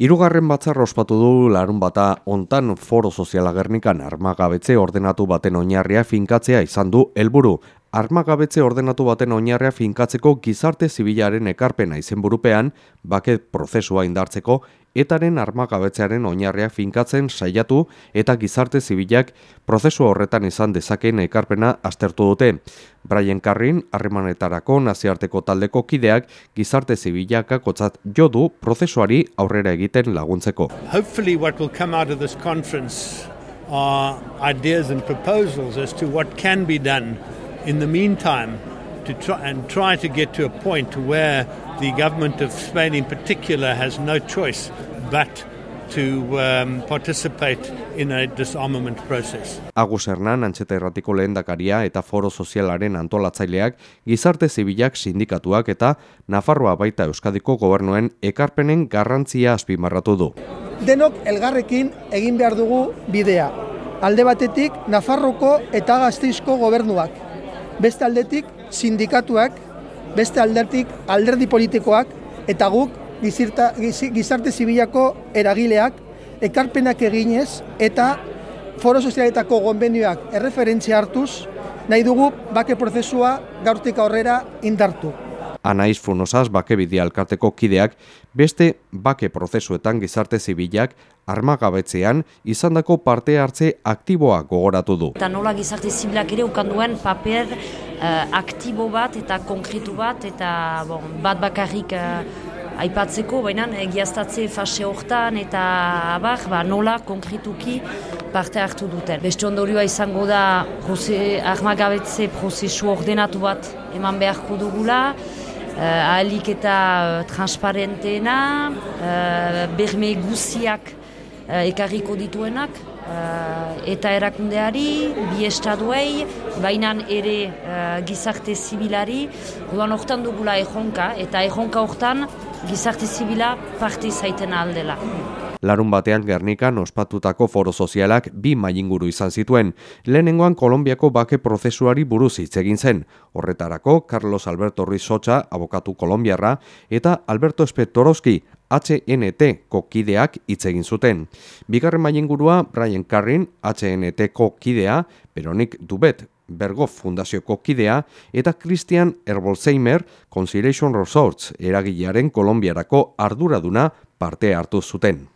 Hirugarren batzar ospatu du larun bata ontan foro soziala gernikan armagabetze ordenatu baten oinarria finkatzea izan du helburu. Armagabetze ordenatu baten oinarria finkatzeko gizarte zibilaren ekarpena izenburupean, bake prozesua indartzeko etaren armagabetzearen oinarria finkatzen saiatu eta gizarte zibilak prozesu horretan izan dezakeen ekarpena aztertu dute. Brian Carrin, harremanetarako naziarteko taldeko kideak gizarte zibilak akotzat jodu prozesuari aurrera egiten laguntzeko. Hopefully what will come out of this conference are ideas and proposals as to what can be done in the meantime to try and try to get to a point where the government of Spain in particular has no choice but to um, participate in a disarmament process. Agus Hernan, antxeta erratiko lehendakaria eta foro sozialaren antolatzaileak, gizarte zibilak sindikatuak eta Nafarroa baita Euskadiko gobernuen ekarpenen garrantzia azpimarratu du. Denok elgarrekin egin behar dugu bidea. Alde batetik Nafarroko eta Gazteizko gobernuak. Beste aldetik sindikatuak, beste aldertik alderdi politikoak eta guk gizirta, gizarte zibilako eragileak ekarpenak eginez eta foro sozialetako gonbenioak erreferentzia hartuz nahi dugu bake prozesua gaurtik aurrera indartu. Anaiz Funosaz bake bidea alkarteko kideak beste bake prozesuetan gizarte zibilak armagabetzean izandako parte hartze aktiboa gogoratu du. Eta nola gizarte zibilak ere ukanduen paper uh, aktibo bat eta konkretu bat eta bon, bat bakarrik uh, aipatzeko, baina egiaztatze fase hortan eta abar, ba, nola konkretuki parte hartu duten. Beste ondorioa izango da armagabetze prozesu ordenatu bat eman beharko dugula, ahalik eta uh, transparenteena, uh, berme guziak uh, ekarriko dituenak, eta erakundeari, bi estaduei, baina ere uh, gizarte zibilari, duan hortan dugula ejonka, eta ejonka hortan gizarte zibila parte zaiten aldela. Larun batean Gernikan ospatutako foro sozialak bi mailinguru izan zituen. Lehenengoan Kolombiako bake prozesuari buruz hitz egin zen. Horretarako Carlos Alberto Ruiz Socha, abokatu kolombiarra, eta Alberto Espetoroski, HNT kokideak hitz egin zuten. Bigarren mailingurua Brian Carrin, HNT kokidea, Peronik Dubet, Bergo Fundazioko kidea eta Christian Erbolzheimer Conciliation Resorts eragilearen Kolombiarako arduraduna parte hartu zuten.